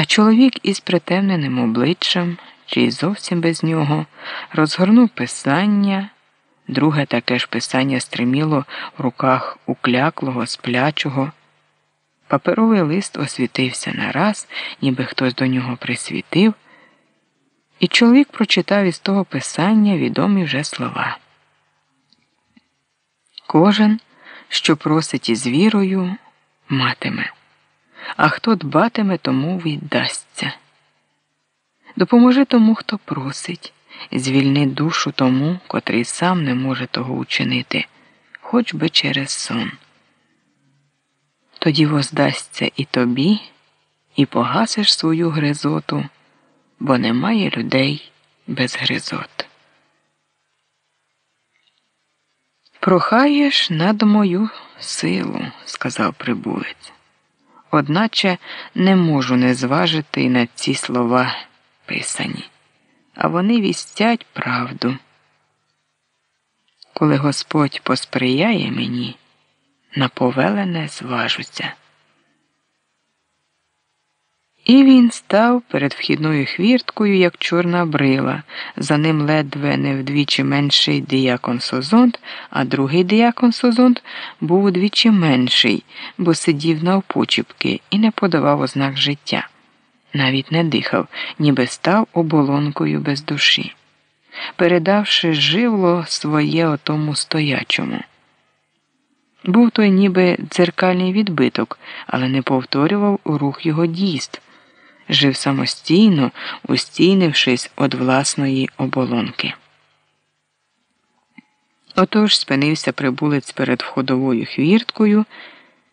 А чоловік із притемненим обличчям, чи й зовсім без нього, розгорнув писання. Друге таке ж писання стриміло в руках укляклого, сплячого. Паперовий лист освітився нараз, ніби хтось до нього присвітив, і чоловік прочитав із того писання відомі вже слова. Кожен, що просить із вірою, матиме, а хто дбатиме, тому віддасться. Допоможи тому, хто просить, звільни душу тому, котрий сам не може того учинити, хоч би через сон. Тоді воздасться і тобі, і погасиш свою гризоту, бо немає людей без гризот. Прохаєш над мою силу, сказав прибулець. Одначе не можу не зважити на ці слова писані, а вони вістять правду. Коли Господь посприяє мені, на повелене зважуся. І він став перед вхідною хвірткою, як чорна брила, за ним ледве не вдвічі менший діякон Созонт, а другий діякон Созонт був удвічі менший, бо сидів навпочіпки і не подавав ознак життя. Навіть не дихав, ніби став оболонкою без душі, передавши живло своє отому стоячому. Був той ніби дзеркальний відбиток, але не повторював рух його дійств жив самостійно, устійнившись від власної оболонки. Отож спинився прибулець перед входовою хвірткою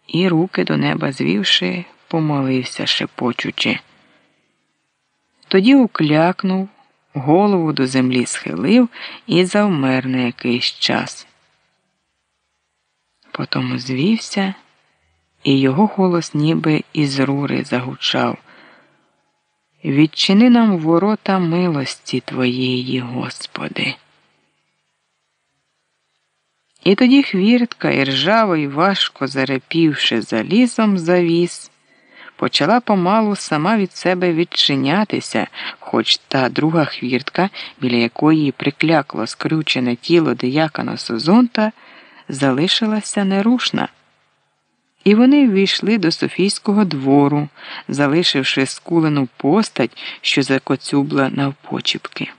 і, руки до неба звівши, помолився шепочучи. Тоді уклякнув, голову до землі схилив і завмер на якийсь час. Потім звівся, і його голос ніби із рури загучав. Відчини нам ворота милості Твоєї, Господи. І тоді хвіртка, і ржаво важко зарепівши залізом завіс, почала помалу сама від себе відчинятися, хоч та друга хвіртка, біля якої приклякло скрючене тіло диякона Созонта, залишилася нерушна. І вони ввійшли до Софійського двору, залишивши скулену постать, що закоцюбла навпочіпки.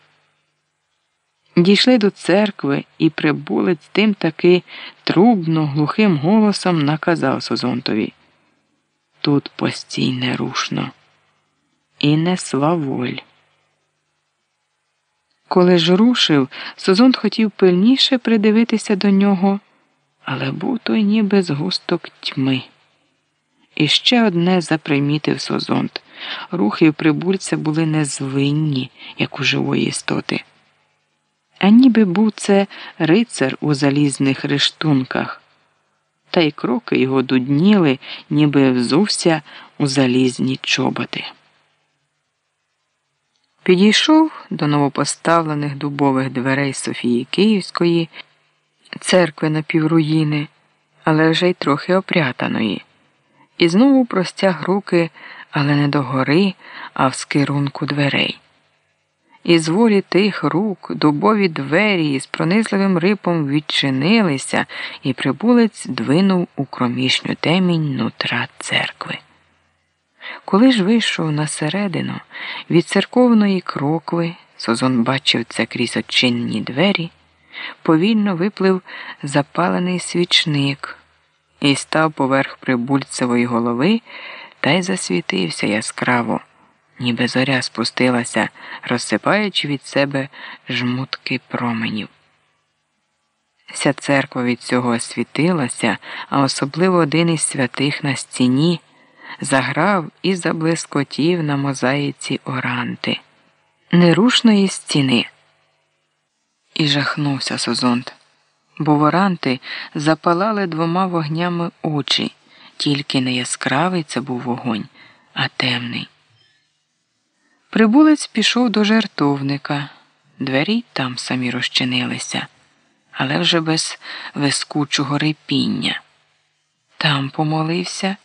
Дійшли до церкви, і прибулець тим таки трубно, глухим голосом наказав Созонтові Тут постій нерушно і не сваволь. Коли ж рушив, Созонт хотів пильніше придивитися до нього але був той ніби згусток тьми. І ще одне запримітив Созонт. Рухи прибульця були незвинні, як у живої істоти. А ніби був це рицар у залізних рештунках, та й кроки його дудніли, ніби взувся у залізні чоботи. Підійшов до новопоставлених дубових дверей Софії Київської церкви напівруїни, але вже й трохи опрятаної, і знову простяг руки, але не до гори, а в скирунку дверей. І волі тих рук дубові двері з пронизливим рипом відчинилися, і прибулець двинув у кромішню темінь нутра церкви. Коли ж вийшов на середину від церковної крокви, Созон бачив це крізь очинні двері повільно виплив запалений свічник і став поверх прибульцевої голови та й засвітився яскраво, ніби зоря спустилася, розсипаючи від себе жмутки променів. Вся церква від цього освітилася, а особливо один із святих на стіні заграв і заблискотів на мозаїці оранти, нерушної стіни. І жахнувся Созонт, бо воранти запалали двома вогнями очі, тільки не яскравий це був вогонь, а темний. Прибулець пішов до жертовника, двері там самі розчинилися, але вже без вискучого репіння. Там помолився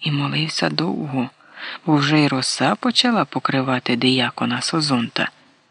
і молився довго. бо вже й роса почала покривати диякона Созонта.